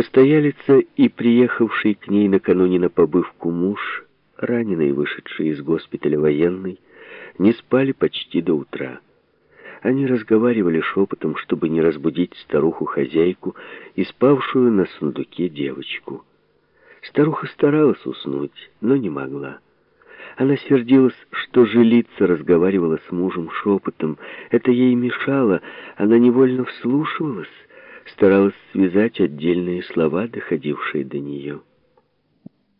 Постоялица и приехавший к ней накануне на побывку муж, раненый, вышедший из госпиталя военный, не спали почти до утра. Они разговаривали шепотом, чтобы не разбудить старуху-хозяйку и спавшую на сундуке девочку. Старуха старалась уснуть, но не могла. Она сердилась, что жилица разговаривала с мужем шепотом. Это ей мешало, она невольно вслушивалась, старалась связать отдельные слова, доходившие до нее.